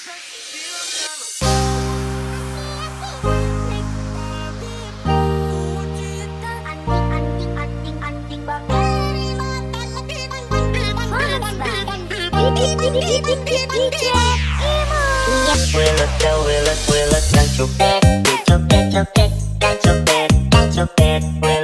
We're look, we're look, we're look, đang chụp bed, đang chụp bed, đang chụp bed, đang chụp bed.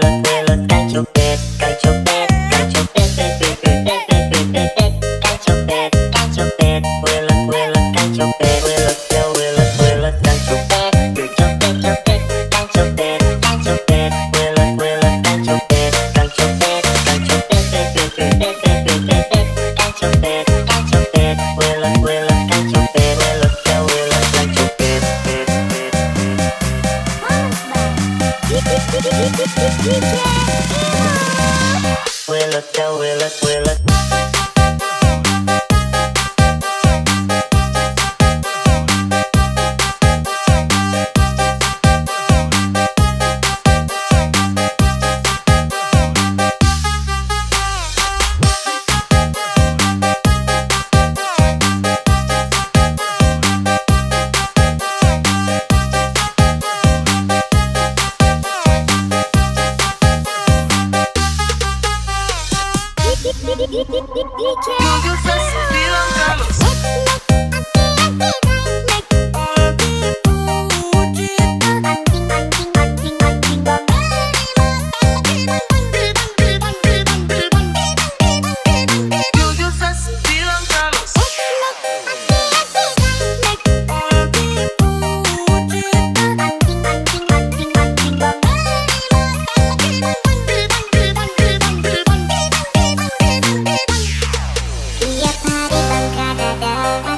Will it, will it, will look. Yo te suspiro, Carlos.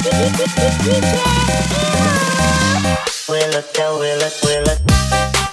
Will it go, will it, will it?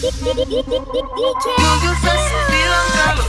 Não, eu faço piranga.